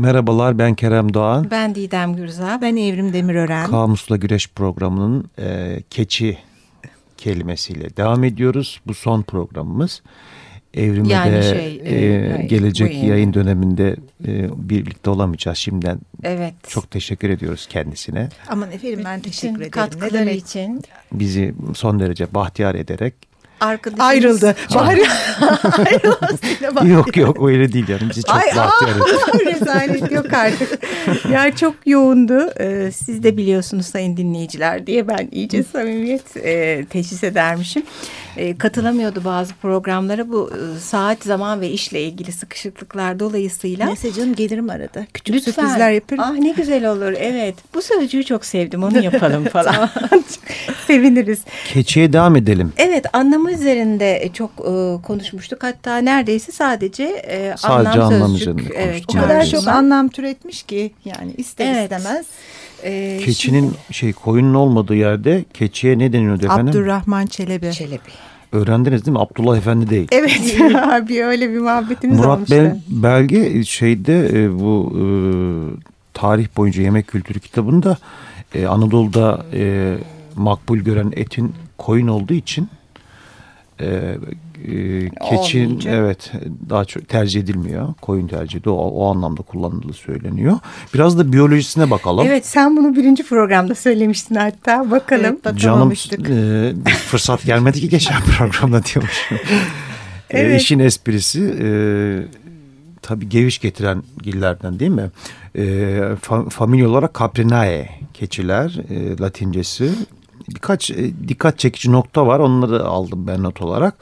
Merhabalar ben Kerem Doğan. Ben Didem Gürza. Ben Evrim Demirören. Kamusla Güreş programının e, keçi kelimesiyle devam ediyoruz. Bu son programımız. Evrim'e Yani de şey, e, e, gelecek yayın. yayın döneminde e, birlikte olamayacağız. Şimdiden Evet. çok teşekkür ediyoruz kendisine. Aman efendim ben teşekkür ederim. Ne katkıları demek? için. Bizi son derece bahtiyar ederek. Arkadaşımız Ayrıldı. Bari ayrılmasıyla yok yok öyle değil yani bizi çok Ay, eder. Rezalet yok artık. Ya çok yoğundu. Ee, siz de biliyorsunuz sayın dinleyiciler diye ben iyice samimiyet e, teşhis edermişim. E, katılamıyordu bazı programlara bu e, saat, zaman ve işle ilgili sıkışıklıklar dolayısıyla. Neyse canım gelirim arada. Küçük Lütfen. sürprizler yaparım. Ah ne güzel olur. Evet. Bu sözcüğü çok sevdim. Onu yapalım falan. Seviniriz. Keçiye devam edelim. evet anlamı üzerinde çok e, konuşmuştuk. Hatta neredeyse sadece e, Sadece anlam anlam sözcük. üzerinde Evet, konuştuk. O kadar çok anlam türetmiş ki yani ister Evet. istemez. E, Keçinin şey koyunun olmadığı yerde keçiye ne deniyordu efendim? Abdurrahman Çelebi. Çelebi. Öğrendiniz değil mi? Abdullah Efendi değil. Evet bir öyle bir muhabbetimiz Murat olmuştu. Bel Belge şeyde e, bu e, tarih boyunca yemek kültürü kitabında e, Anadolu'da e, makbul gören etin koyun olduğu için e, e, keçin Olmayınca. evet daha çok tercih edilmiyor. Koyun tercih ediyor. O, o anlamda kullanıldığı söyleniyor. Biraz da biyolojisine bakalım. Evet sen bunu birinci programda söylemiştin hatta. Bakalım. Evet, Canım e, fırsat gelmedi ki geçen programda diyormuşum. E, Evet. işin esprisi e, tabii geviş getiren gillerden değil mi? E, fa- familya olarak Caprinae keçiler e, latincesi. Birkaç e, dikkat çekici nokta var onları aldım ben not olarak.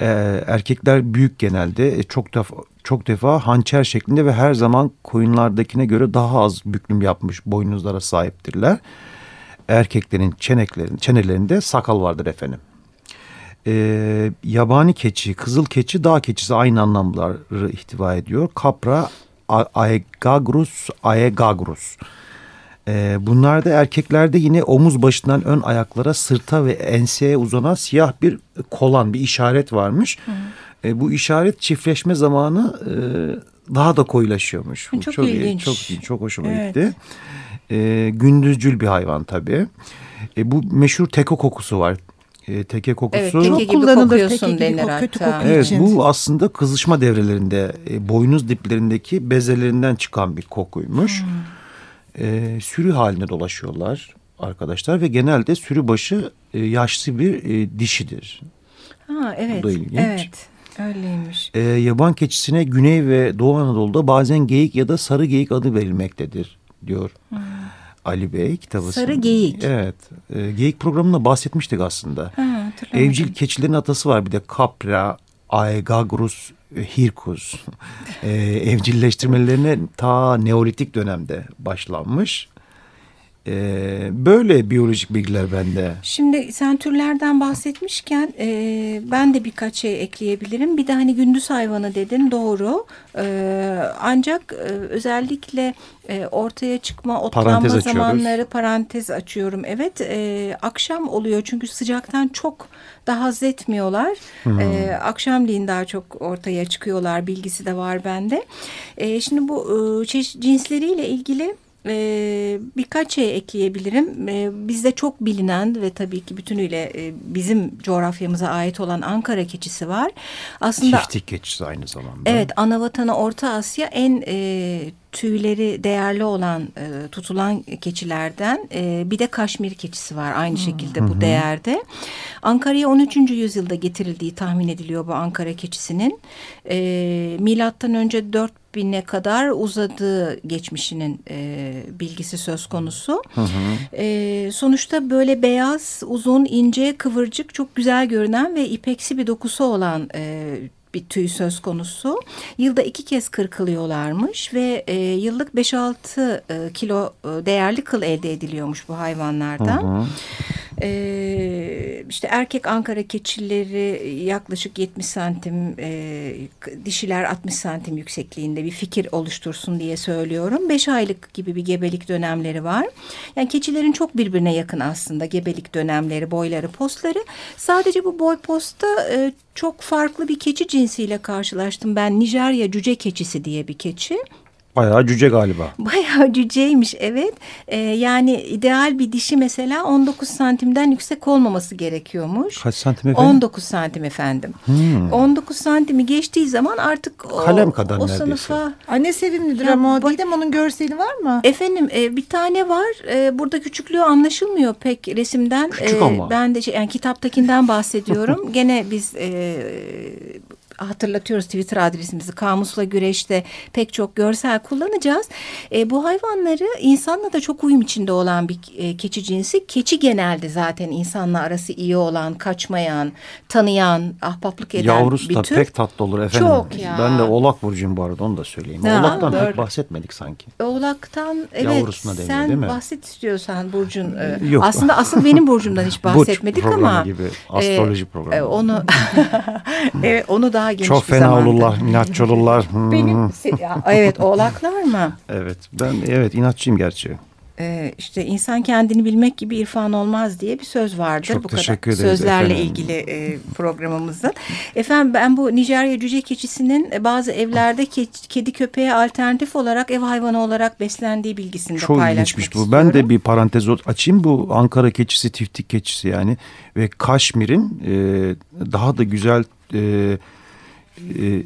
E, erkekler büyük genelde e, çok defa çok defa hançer şeklinde ve her zaman koyunlardakine göre daha az büklüm yapmış boynuzlara sahiptirler. Erkeklerin çeneklerin, çenelerinde sakal vardır efendim. Ee, yabani keçi, kızıl keçi, dağ keçisi aynı anlamları ihtiva ediyor. Capra a- aegagrus, aegagrus. Ee, bunlarda erkeklerde yine omuz başından ön ayaklara, sırta ve enseye uzanan siyah bir kolan, bir işaret varmış. Ee, bu işaret çiftleşme zamanı e, daha da koyulaşıyormuş. Bu Çok ilginç. Çok, iyi, çok hoşuma Evet. gitti. Ee, gündüzcül bir hayvan tabii. E, bu meşhur teko kokusu var. E, teke kokusu. Evet, teke Çok gibi kullanılır, kokuyorsun teke gibi denir kötü hatta. koku Evet için. bu aslında kızışma devrelerinde e, boynuz diplerindeki bezelerinden çıkan bir kokuymuş. E, sürü halinde dolaşıyorlar arkadaşlar ve genelde sürü başı e, yaşlı bir e, dişidir. Ha evet. Bu da ilginç. Evet. Öyleymiş. E, yaban keçisine Güney ve Doğu Anadolu'da bazen geyik ya da sarı geyik adı verilmektedir diyor Ali Bey kitabı. Sarı geyik. Evet. E, geyik programında bahsetmiştik aslında. Ha. Evcil keçilerin atası var bir de Capra, Aegagrus, e, Hircus. Ee, evcilleştirmelerine ta Neolitik dönemde başlanmış. Ee, böyle biyolojik bilgiler bende. Şimdi sen türlerden bahsetmişken e, ben de birkaç şey ekleyebilirim. Bir de hani gündüz hayvanı dedin doğru. E, ancak e, özellikle e, ortaya çıkma otlanma Parantez açıyoruz. zamanları parantez açıyorum. Evet e, akşam oluyor çünkü sıcaktan çok daha haz etmiyorlar. E, akşamleyin daha çok ortaya çıkıyorlar bilgisi de var bende. E, şimdi bu e, cinsleriyle ilgili ee, birkaç şey ekleyebilirim. Ee, bizde çok bilinen ve tabii ki bütünüyle e, bizim coğrafyamıza ait olan Ankara keçisi var. Aslında Çiftlik keçisi aynı zamanda. evet ana vatanı Orta Asya en e, tüyleri değerli olan e, tutulan keçilerden e, bir de Kaşmir keçisi var aynı şekilde bu değerde. Ankara'ya 13. yüzyılda getirildiği tahmin ediliyor bu Ankara keçisinin. E, milattan önce 4000'e kadar uzadığı geçmişinin e, bilgisi söz konusu. E, sonuçta böyle beyaz, uzun, ince, kıvırcık, çok güzel görünen ve ipeksi bir dokusu olan e, bir tüy söz konusu. Yılda iki kez kırkılıyorlarmış ve e, yıllık 5-6 e, kilo e, değerli kıl elde ediliyormuş bu hayvanlardan. E, işte erkek Ankara keçileri yaklaşık 70 santim, e, dişiler 60 santim yüksekliğinde bir fikir oluştursun diye söylüyorum. 5 aylık gibi bir gebelik dönemleri var. Yani keçilerin çok birbirine yakın aslında gebelik dönemleri, boyları, postları. Sadece bu boy posta e, çok farklı bir keçi cinsiyle karşılaştım. Ben Nijerya cüce keçisi diye bir keçi. Bayağı cüce galiba. Bayağı cüceymiş evet. Ee, yani ideal bir dişi mesela 19 santimden yüksek olmaması gerekiyormuş. Kaç santim efendim? 19 santim efendim. Hmm. 19 santimi geçtiği zaman artık o, Kalem kadar o neredeyse. sınıfa... Anne sevimlidir Ya ama bak- Didem onun görseli var mı? Efendim e, bir tane var. E, burada küçüklüğü anlaşılmıyor pek resimden. Küçük E, ama. Ben de şey, yani kitaptakinden bahsediyorum. Gene biz e, hatırlatıyoruz Twitter adresimizi. Kamusla güreşte pek çok görsel kullanacağız. E, bu hayvanları insanla da çok uyum içinde olan bir e, keçi cinsi. Keçi genelde zaten insanla arası iyi olan, kaçmayan, tanıyan, ahbaplık eden Yavrusu bir da tür. pek tatlı olur efendim. Çok ya. Ben de oğlak burcuyum bu arada onu da söyleyeyim. Ha, Oğlaktan doğru. pek bahsetmedik sanki. Oğlaktan evet Yavrusuna deniyor, sen değil mi? bahset istiyorsan Burcu'nun. e, Yok. Aslında asıl benim Burcu'mdan hiç Burç bahsetmedik programı ama. gibi, astroloji e, programı. e, onu evet, onu daha geniş Çok bir fena zamanda. olurlar, inatçı olurlar. Hmm. Benim ya, evet oğlaklar mı? Evet ben evet inatçıyım gerçi. Ee, işte insan kendini bilmek gibi irfan olmaz diye bir söz vardır. Çok bu teşekkür kadar ederiz sözlerle efendim. ilgili e, programımızın. Efendim ben bu Nijerya cüce keçisinin bazı evlerde ke- kedi köpeğe alternatif olarak ev hayvanı olarak beslendiği bilgisini de Çok paylaşmak ilginçmiş bu. istiyorum. Ben de bir parantez açayım. Bu Ankara keçisi, tiftik keçisi yani ve Kaşmir'in e, daha da güzel e, e,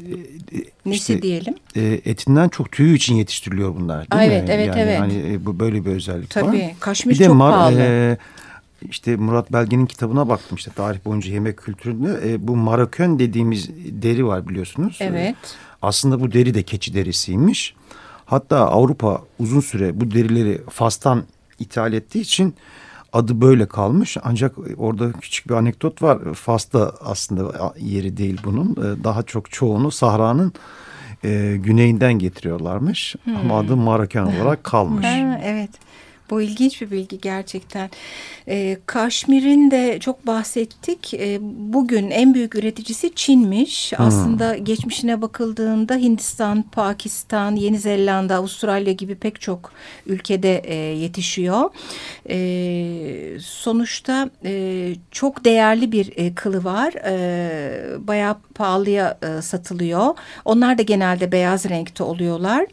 Nesi işte, diyelim? e, etinden çok tüyü için yetiştiriliyor bunlar değil Aa, mi? evet, evet, yani, evet. Hani e, bu böyle bir özellik var. Tabii. Kaşmir Bir de çok Mar- pahalı. e, işte Murat Belge'nin kitabına baktım işte tarih boyunca yemek kültüründe e, bu marakön dediğimiz deri var biliyorsunuz. Evet. E, aslında bu deri de keçi derisiymiş. Hatta Avrupa uzun süre bu derileri Fas'tan ithal ettiği için adı böyle kalmış. Ancak orada küçük bir anekdot var. Fas'ta aslında yeri değil bunun. E, Daha çok çoğunu Sahra'nın e, güneyinden getiriyorlarmış. Ama adı Marakön olarak kalmış. Ha, evet. Bu ilginç bir bilgi gerçekten. Ee, Kaşmir'in de çok bahsettik. Ee, bugün en büyük üreticisi Çin'miş. Aslında geçmişine bakıldığında Hindistan, Pakistan, Yeni Zelanda, Avustralya gibi pek çok ülkede e, yetişiyor. Ee, sonuçta e, çok değerli bir e, kılı var. Ee, bayağı pahalıya e, satılıyor. Onlar da genelde beyaz renkte oluyorlar.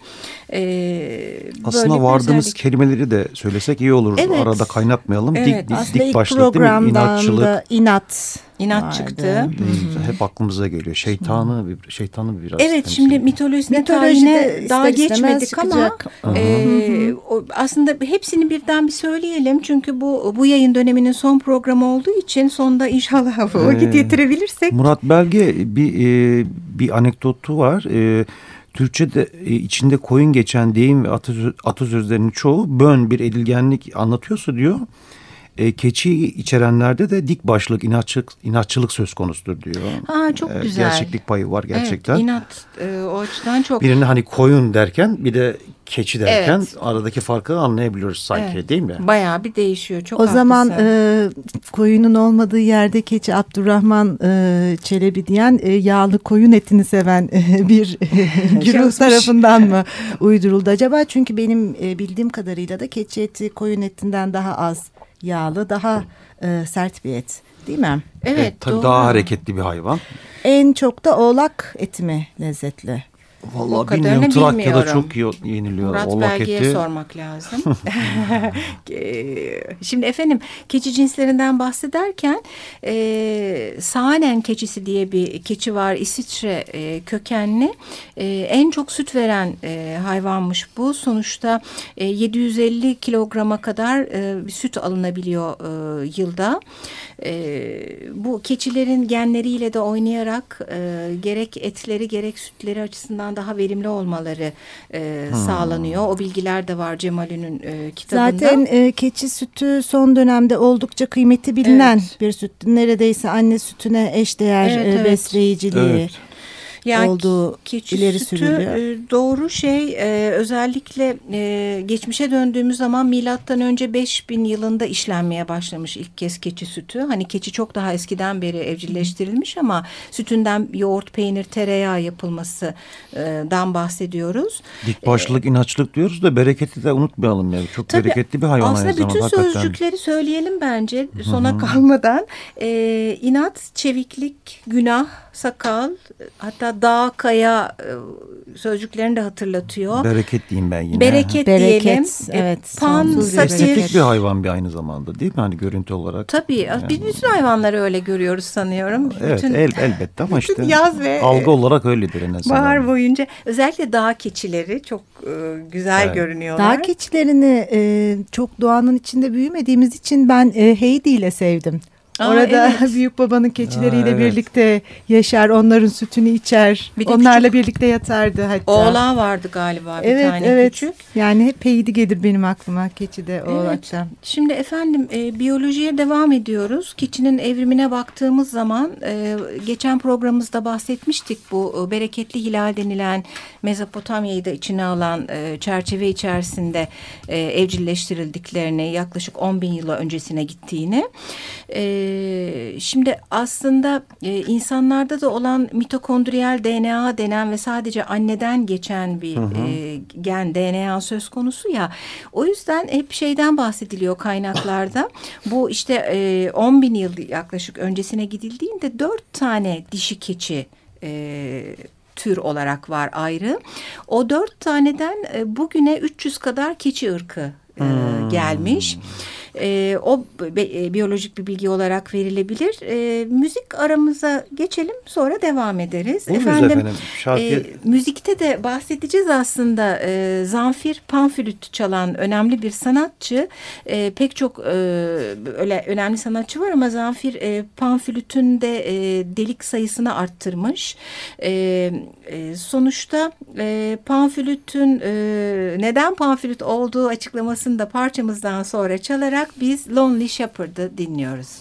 Ee, Aslında vardığımız özellik. kelimeleri de söylesek iyi olur. Evet. Arada kaynatmayalım. Evet, dik, dik, Aslında dik ilk başlık değil mi? programdan İnatçılık. da inat İnat vardı. çıktı. Hmm, Hep aklımıza geliyor. Şeytanı bir şeytanı biraz. Evet şimdi Mitolojide tarihine daha geçmedik ama çıkacak. e, aslında hepsini birden bir söyleyelim. Çünkü bu bu yayın döneminin son programı olduğu için sonda inşallah vakit Ee, yetirebilirsek. Murat Belge bir e, bir anekdotu var. E, Türkçe'de e, içinde koyun geçen deyim ve atasö- atasözlerinin çoğu bön bir edilgenlik anlatıyorsa diyor. E, keçi içerenlerde de dik başlık, inatçılık, inatçılık söz konusudur diyor. Ha, çok E, güzel. Gerçeklik payı var gerçekten. Evet, inat e, o açıdan çok. Birini hani koyun derken bir de keçi derken Evet. aradaki farkı anlayabiliyoruz sanki Evet. değil mi? Bayağı bir değişiyor. Çok O zaman haklısın. e, koyunun olmadığı yerde keçi Abdurrahman e, Çelebi diyen e, yağlı koyun etini seven e, bir e, güruh tarafından mı uyduruldu acaba? Çünkü benim e, bildiğim kadarıyla da keçi eti koyun etinden daha az yağlı, daha e, sert bir et değil mi? evet, tabii doğru. daha hareketli bir hayvan. En çok da oğlak eti mi lezzetli? Vallahi kadarını bilmiyorum Trakya'da bilmiyorum. çok iyi yeniliyor. Murat oğlak Belge'ye eti. sormak lazım. Şimdi efendim keçi cinslerinden bahsederken e, Saanen keçisi diye bir keçi var İsviçre e, kökenli E, en çok süt veren e, hayvanmış bu sonuçta e, 750 kilograma kadar e, süt alınabiliyor e, yılda E, bu keçilerin genleriyle de oynayarak e, gerek etleri gerek sütleri açısından daha verimli olmaları e, sağlanıyor o bilgiler de var Cemal'ünün e, kitabında. Zaten e, keçi sütü son dönemde oldukça kıymeti bilinen Evet. bir süt. Neredeyse anne sütüne eşdeğer Evet, e, evet. besleyiciliği. Evet. Yani olduğu keçi ileri sütü sürülüyor. e, doğru şey e, özellikle e, geçmişe döndüğümüz zaman milattan önce 5000 yılında işlenmeye başlamış ilk kez keçi sütü. Hani keçi çok daha eskiden beri evcilleştirilmiş ama sütünden yoğurt, peynir, tereyağı yapılmasından bahsediyoruz. Dik başlılık, inatçılık diyoruz da bereketi de unutmayalım ya. Çok Tabii, bereketli bir hayvan Aslında bütün hakikaten. sözcükleri söyleyelim bence sona kalmadan. Ee, inat, çeviklik, günah, sakal, hatta mesela dağ, kaya e, sözcüklerini de hatırlatıyor. Bereket diyeyim ben yine. Bereket, Bereket, diyelim. evet, Pan, satir. Estetik bir hayvan bir aynı zamanda değil mi? Hani görüntü olarak. Tabii. Yani- Biz bütün hayvanları öyle görüyoruz sanıyorum. Evet bütün, el, elbette ama bütün işte yaz ve algı olarak öyledir en azından. bahar boyunca özellikle dağ keçileri çok e, güzel Evet. görünüyorlar. Dağ keçilerini e, çok doğanın içinde büyümediğimiz için ben e, Heidi ile sevdim. Aa, Orada evet. büyük babanın keçileriyle Aa, evet. birlikte yaşar, onların sütünü içer, Bir de onlarla birlikte yatardı hatta. Oğlağı vardı galiba bir evet, tane evet. küçük. Yani hep Heidi gelir benim aklıma keçide Evet. oğlaktan. Şimdi efendim e, biyolojiye devam ediyoruz. Keçinin evrimine baktığımız zaman e, geçen programımızda bahsetmiştik bu e, bereketli hilal denilen Mezopotamya'yı da içine alan e, çerçeve içerisinde e, evcilleştirildiklerini yaklaşık 10 bin yıl öncesine gittiğini. E, şimdi aslında e, insanlarda da olan mitokondriyal DNA denen ve sadece anneden geçen bir e, gen DNA söz konusu ya. O yüzden hep şeyden bahsediliyor kaynaklarda. Bu işte e, 10 bin yıl yaklaşık öncesine gidildiğinde dört tane dişi keçi e, tür olarak var ayrı. O dört taneden e, bugüne 300 kadar keçi ırkı e, gelmiş. E, o be- e, biyolojik bir bilgi olarak verilebilir. E, müzik aramıza geçelim sonra devam ederiz. Buyurunuz efendim. Şarkı e, müzikte de bahsedeceğiz aslında. E, Zamfir panflüt çalan önemli bir sanatçı. E, pek çok e, öyle önemli sanatçı var ama Zamfir e, panflütün de e, delik sayısını arttırmış. E, e, sonuçta e, panflütün e, neden panflüt olduğu açıklamasını da parçamızdan sonra çalarak biz Lonely Shepherd'ı dinliyoruz.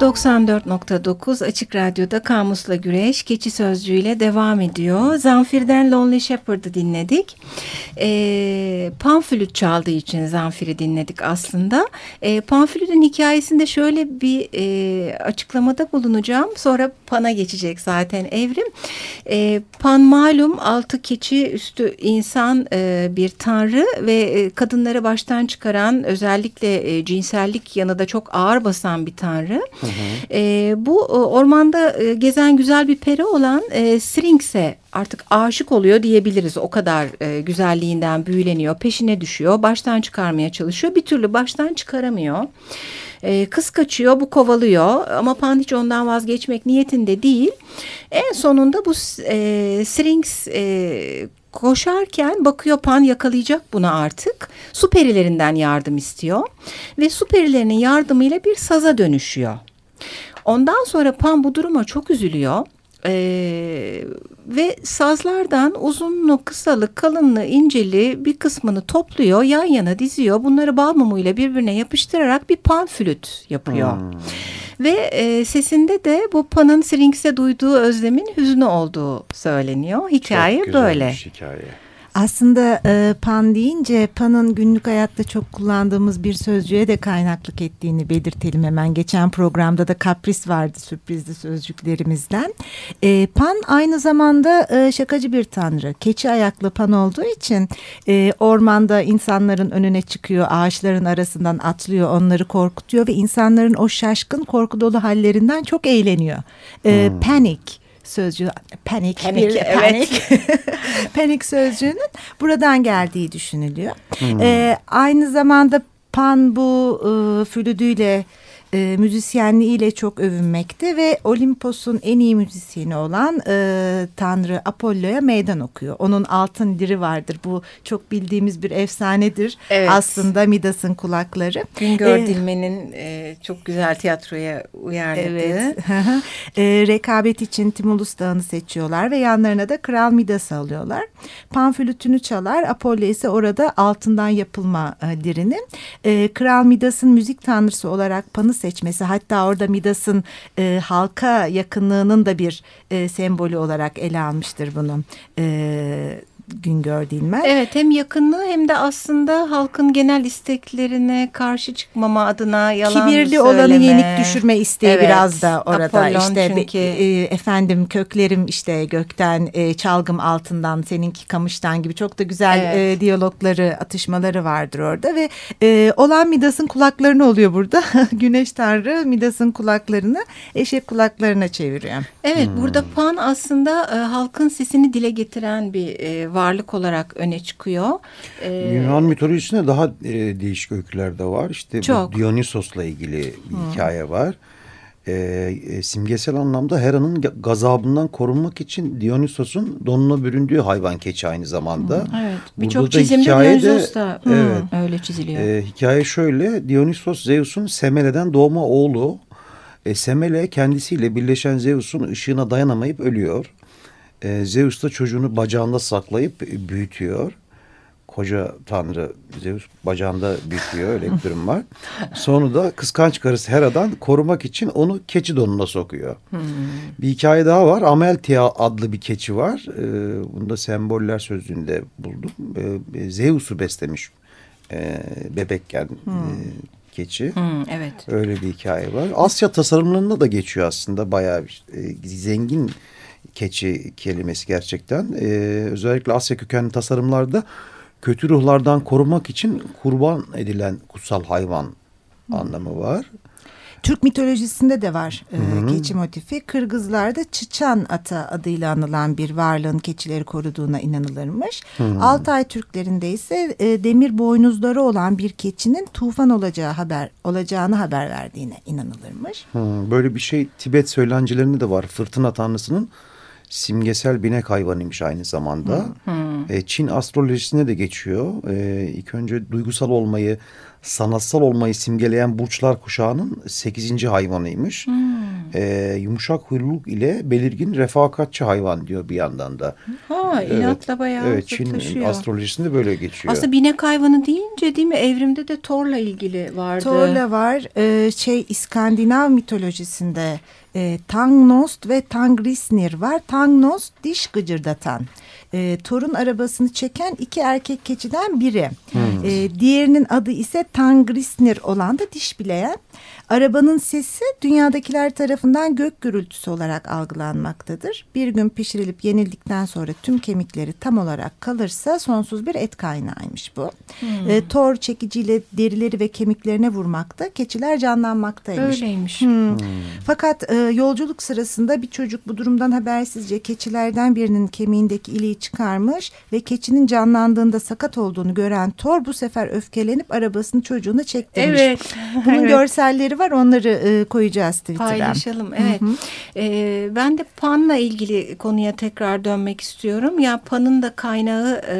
94.9 Açık Radyo'da Kamus'la Güreş keçi sözcüğüyle devam ediyor. Zanfir'den Lonely Shepherd'ı dinledik. E, Panflüt çaldığı için Zanfir'i dinledik aslında. E, Panflüt'ün hikayesinde şöyle bir e, açıklamada bulunacağım. Sonra Pan'a geçecek zaten evrim. E, Pan malum altı keçi üstü insan e, bir tanrı ve e, kadınları baştan çıkaran özellikle e, cinsellik yanı da çok ağır basan bir tanrı. Hı E, bu ormanda e, gezen güzel bir peri olan e, Sphinx'e artık aşık oluyor diyebiliriz. O kadar e, güzelliğinden büyüleniyor, peşine düşüyor, baştan çıkarmaya çalışıyor. Bir türlü baştan çıkaramıyor. E, kız kaçıyor, bu kovalıyor ama Pan hiç ondan vazgeçmek niyetinde değil. En sonunda bu e, Sphinx e, koşarken bakıyor Pan yakalayacak bunu artık. Su perilerinden yardım istiyor ve su perilerinin yardımıyla bir saza dönüşüyor. Ondan sonra Pan bu duruma çok üzülüyor. Ee, ve sazlardan uzunlu, kısalı, kalınlı, inceli bir kısmını topluyor, yan yana diziyor. Bunları bal mumuyla birbirine yapıştırarak bir pan flüt yapıyor. Hmm. Ve e, sesinde de bu panın Sphinx'e duyduğu özlemin hüznü olduğu söyleniyor. Hikaye Çok böyle. hikaye. Aslında e, pan deyince panın günlük hayatta çok kullandığımız bir sözcüğe de kaynaklık ettiğini belirtelim hemen. Geçen programda da kapris vardı sürprizli sözcüklerimizden. E, pan aynı zamanda e, şakacı bir tanrı. Keçi ayaklı pan olduğu için e, ormanda insanların önüne çıkıyor, ağaçların arasından atlıyor, onları korkutuyor ve insanların o şaşkın korku dolu hallerinden çok eğleniyor. E, hmm. Panic sözcüğü panik, panik bir evet. panik panik sözcüğünün buradan geldiği düşünülüyor. Hmm. Ee, aynı zamanda pan bu e, flüdüyle e, müzisyenliğiyle çok övünmekte ve Olimpos'un en iyi müzisyeni olan e, Tanrı Apollo'ya meydan okuyor. Onun altın diri vardır. Bu çok bildiğimiz bir efsanedir. Evet. Aslında Midas'ın kulakları. Güngör ee, Dilmen'in e, çok güzel tiyatroya uyarladığı. Evet. e, rekabet için Timulus Dağı'nı seçiyorlar ve yanlarına da Kral Midas'ı alıyorlar. Panflütünü çalar. Apollo ise orada altından yapılma e, dirinin. E, Kral Midas'ın müzik tanrısı olarak Pan'ı seçmesi hatta orada Midas'ın e, halka yakınlığının da bir e, sembolü olarak ele almıştır bunu. E, Güngör Dilmen. Evet hem yakınlığı hem de aslında halkın genel isteklerine karşı çıkmama adına yalan Kibirli söyleme. olanı yenik düşürme isteği evet, biraz da orada Apollon işte çünkü... e, efendim köklerim işte gökten e, çalgım altından seninki kamıştan gibi çok da güzel evet. e, diyalogları atışmaları vardır orada ve e, olan Midas'ın kulaklarını oluyor burada Güneş Tanrı Midas'ın kulaklarını eşek kulaklarına çeviriyor. Evet hmm. burada Pan aslında e, halkın sesini dile getiren bir e, varlık olarak öne çıkıyor. Ee, Yunan mitolojisinde daha e, değişik öyküler de var. İşte çok. Dionysos'la ilgili bir hmm. hikaye var. E, e, simgesel anlamda Hera'nın gazabından korunmak için Dionysos'un donuna büründüğü hayvan keçi aynı zamanda. Hmm, evet. Birçok çizimde Dionysos da hmm, evet, öyle çiziliyor. E, hikaye şöyle. Dionysos Zeus'un Semele'den doğma oğlu. E, Semele kendisiyle birleşen Zeus'un ışığına dayanamayıp ölüyor e, Zeus da çocuğunu bacağında saklayıp büyütüyor. Koca tanrı Zeus bacağında büyütüyor öyle bir durum var. Sonra da kıskanç karısı Hera'dan korumak için onu keçi donuna sokuyor. Hmm. Bir hikaye daha var. Ameltia adlı bir keçi var. Ee, bunu da semboller sözlüğünde buldum. Ee, Zeus'u beslemiş e, bebekken hmm. e, keçi. Hmm, evet. Öyle bir hikaye var. Asya tasarımlarında da geçiyor aslında. Bayağı e, zengin keçi kelimesi gerçekten. Ee, özellikle Asya kökenli tasarımlarda kötü ruhlardan korumak için kurban edilen kutsal hayvan Hı. anlamı var. Türk mitolojisinde de var e, keçi motifi. Kırgızlarda Çıçan ata adıyla anılan bir varlığın keçileri koruduğuna inanılırmış. Hı. Altay Türklerinde ise e, demir boynuzları olan bir keçinin tufan olacağı haber olacağını haber verdiğine inanılırmış. Hı. Böyle bir şey Tibet söylencelerinde de var. Fırtına tanrısının simgesel binek hayvanıymış aynı zamanda. Hmm. E, Çin astrolojisine de geçiyor. E, ilk önce duygusal olmayı, sanatsal olmayı simgeleyen burçlar kuşağının sekizinci hayvanıymış. Hmm. e, yumuşak huyluluk ile belirgin refakatçi hayvan diyor bir yandan da. Ha inatla bayağı Evet Çin taşıyor. astrolojisinde böyle geçiyor. Aslında binek hayvanı deyince değil mi evrimde de Thor'la ilgili vardı. Torla var. Ee, şey İskandinav mitolojisinde e, Tangnost ve Tangrisnir var. Tangnost diş gıcırdatan. E, Thor'un arabasını çeken iki erkek keçiden biri. E, diğerinin adı ise Tangrisnir olan da diş bileyen. Arabanın sesi dünyadakiler tarafından gök gürültüsü olarak algılanmaktadır. Bir gün pişirilip yenildikten sonra tüm kemikleri tam olarak kalırsa sonsuz bir et kaynağıymış bu. E, Thor çekiciyle derileri ve kemiklerine vurmakta, keçiler canlanmaktaymış. Öyleymiş. Hmm. Fakat e, yolculuk sırasında bir çocuk bu durumdan habersizce keçilerden birinin kemiğindeki iliği çıkarmış ve keçinin canlandığında sakat olduğunu gören Thor bu sefer öfkelenip arabasını çocuğuna çektirmiş. Evet. Bunun Evet. görselleri var onları e, koyacağız Twitter'a. Paylaşalım evet. Ee, ben de Pan'la ilgili konuya tekrar dönmek istiyorum. Ya Pan'ın da kaynağı e,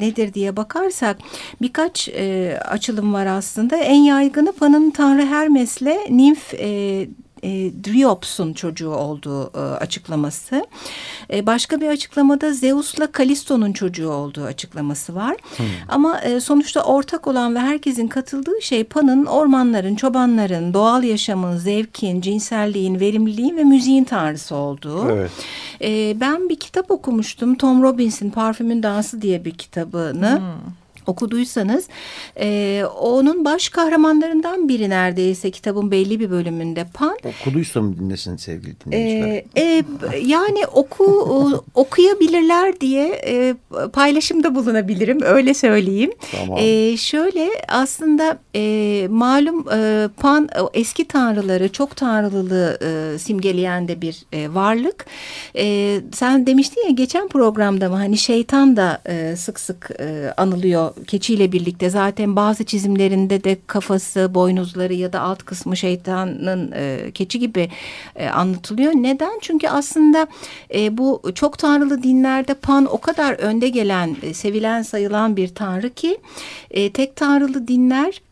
nedir diye bakarsak birkaç e, açılım var aslında. En yaygını Pan'ın Tanrı Hermes'le Nimf e, e, Driops'un çocuğu olduğu e, açıklaması. E, başka bir açıklamada Zeus'la Kalisto'nun çocuğu olduğu açıklaması var. Ama e, sonuçta ortak olan ve herkesin katıldığı şey Pan'ın ormanların, çobanların, doğal yaşamın, zevkin, cinselliğin, verimliliğin ve müziğin tanrısı olduğu. Evet. E, ben bir kitap okumuştum. Tom Robbins'in Parfümün Dansı diye bir kitabını. Okuduysanız e, onun baş kahramanlarından biri neredeyse kitabın belli bir bölümünde Pan. Okuduysam dinlesin sevgili dinleyiciler. Ee, e, yani oku okuyabilirler diye e, paylaşımda bulunabilirim öyle söyleyeyim. Tamam. Ee, şöyle aslında e, malum e, Pan eski tanrıları çok tanrılılığı e, simgeleyen de bir e, varlık. E, sen demiştin ya geçen programda mı hani şeytan da e, sık sık e, anılıyor keçiyle birlikte zaten bazı çizimlerinde de kafası, boynuzları ya da alt kısmı şeytanın e, keçi gibi e, anlatılıyor. Neden? Çünkü aslında e, bu çok tanrılı dinlerde Pan o kadar önde gelen, e, sevilen sayılan bir tanrı ki e, tek tanrılı dinler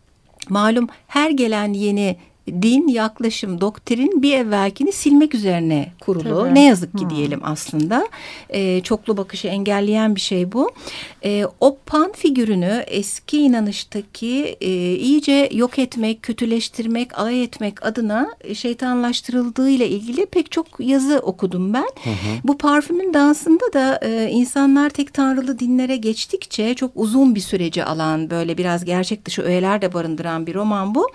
malum her gelen yeni din, yaklaşım, doktrin bir evvelkini silmek üzerine kurulu. Tabii. Ne yazık ki diyelim aslında. E, çoklu bakışı engelleyen bir şey bu. E, o pan figürünü eski inanıştaki e, iyice yok etmek, kötüleştirmek, alay etmek adına şeytanlaştırıldığı ile ilgili pek çok yazı okudum ben. Bu parfümün dansında da e, insanlar tek tanrılı dinlere geçtikçe çok uzun bir süreci alan böyle biraz gerçek dışı öğeler de barındıran bir roman bu.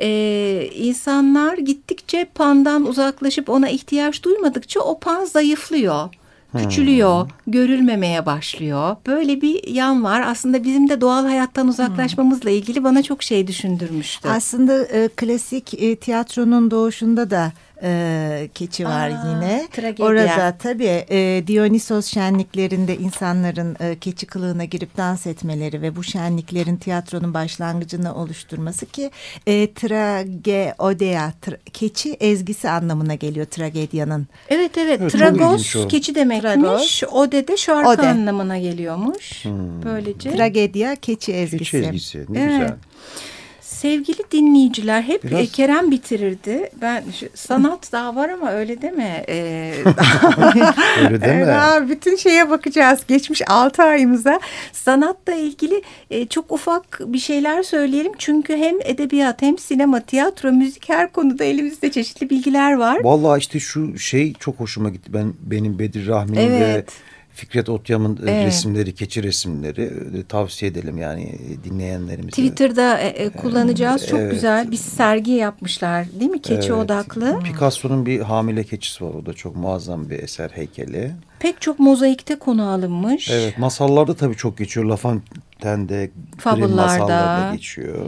E, insanlar gittikçe pandan uzaklaşıp ona ihtiyaç duymadıkça o pan zayıflıyor. Küçülüyor, görülmemeye başlıyor. Böyle bir yan var. Aslında bizim de doğal hayattan uzaklaşmamızla ilgili bana çok şey düşündürmüştü. Aslında e, klasik e, tiyatronun doğuşunda da e, keçi var Aa, yine. tragedya. Orada tabii e, Dionysos şenliklerinde insanların e, keçi kılığına girip dans etmeleri ve bu şenliklerin tiyatronun başlangıcını oluşturması ki e, trageodea, tra- keçi ezgisi anlamına geliyor tragedyanın. Evet evet, Evet, Tragos keçi demekmiş. Tragos. Ode de şarkı Ode. anlamına geliyormuş. Böylece. Tragedya keçi ezgisi. Keçi ezgisi ne Evet. güzel. Sevgili dinleyiciler hep Biraz- e, Kerem bitirirdi. Ben şu, sanat daha var ama öyle deme. Ee, Öyle deme. daha bütün şeye bakacağız. Geçmiş 6 ayımıza sanatla ilgili e, çok ufak bir şeyler söyleyelim. Çünkü hem edebiyat hem sinema, tiyatro, müzik her konuda elimizde çeşitli bilgiler var. Vallahi işte şu şey çok hoşuma gitti. Ben benim Bedir Rahmi'nin ve Evet. Fikret Otyam'ın e, Evet. resimleri, keçi resimleri e, tavsiye edelim yani e, dinleyenlerimize. Twitter'da e, kullanacağız. Çok Evet. güzel bir sergi yapmışlar değil mi? Keçi Evet. odaklı. Picasso'nun bir hamile keçisi var. O da çok muazzam bir eser heykeli. Pek çok mozaikte konu alınmış. Evet masallarda tabii çok geçiyor. La Fontaine'de, Grimm Fabullarda. masallarda geçiyor.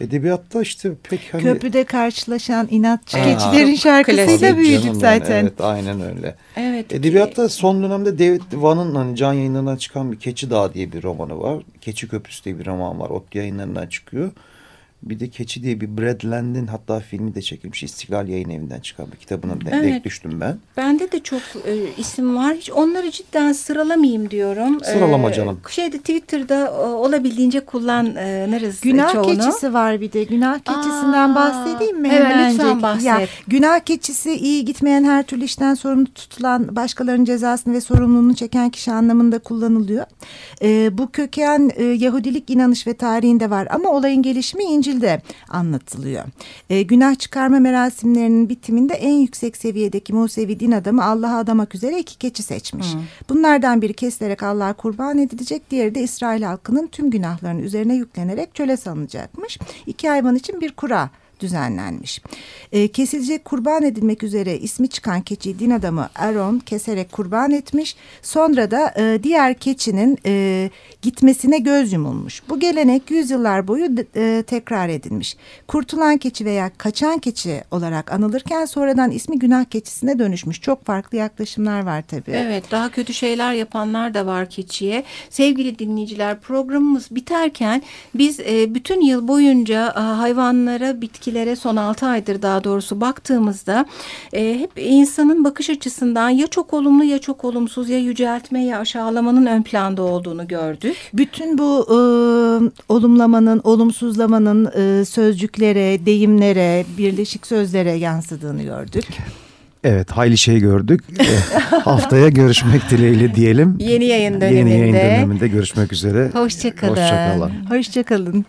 Edebiyatta işte pek hani... Köprüde karşılaşan inatçı Aa. keçilerin şarkısıyla büyüdük yani, zaten. evet aynen öyle. Evet. Edebiyatta son dönemde David Van'ın hani can yayınlarından çıkan bir Keçi Dağı diye bir romanı var. Keçi Köprüsü diye bir roman var. Ot yayınlarından çıkıyor. Bir de Keçi diye bir Brad Land'in hatta filmi de çekilmiş. İstiklal Yayın Evi'nden çıkan bir kitabına Evet. denk düştüm ben. Bende de çok e, isim var. Hiç onları cidden sıralamayayım diyorum. Sıralama canım. Şeyde Twitter'da e, olabildiğince kullanırız Günah çoğunu. keçisi var bir de. Günah keçisinden Aa, bahsedeyim mi? evet, hemencik? lütfen bahset. Ya, günah keçisi iyi gitmeyen her türlü işten sorumlu tutulan başkalarının cezasını ve sorumluluğunu çeken kişi anlamında kullanılıyor. Ee, bu köken e, Yahudilik inanış ve tarihinde var ama olayın gelişimi İncil'de anlatılıyor. Ee, günah çıkarma merasimlerinin bitiminde en yüksek seviyedeki Musevi din adamı Allah'a adamak üzere iki keçi seçmiş. Bunlardan biri kesilerek Allah'a kurban edilecek, diğeri de İsrail halkının tüm günahlarının üzerine yüklenerek çöle salınacakmış. İki hayvan için bir kura düzenlenmiş. Ee, kesilecek kurban edilmek üzere ismi çıkan keçiyi din adamı Aaron keserek kurban etmiş. Sonra da e, diğer keçinin e, gitmesine göz yumulmuş. Bu gelenek yüzyıllar boyu e, tekrar edilmiş. Kurtulan keçi veya kaçan keçi olarak anılırken sonradan ismi günah keçisine dönüşmüş. Çok farklı yaklaşımlar var tabii. Evet daha kötü şeyler yapanlar da var keçiye. Sevgili dinleyiciler programımız biterken biz e, bütün yıl boyunca e, hayvanlara, bitkilere son 6 aydır daha doğrusu baktığımızda e, hep insanın bakış açısından ya çok olumlu ya çok olumsuz ya yüceltme ya aşağılamanın ön planda olduğunu gördük. Bütün bu e, olumlamanın, olumsuzlamanın e, sözcüklere, deyimlere, birleşik sözlere yansıdığını gördük. Evet hayli şey gördük. Eh, Haftaya görüşmek dileğiyle diyelim. Yeni yayın Yeni yayın döneminde. döneminde görüşmek üzere. Hoşçakalın. Hoşçakalın. Hoşçakalın.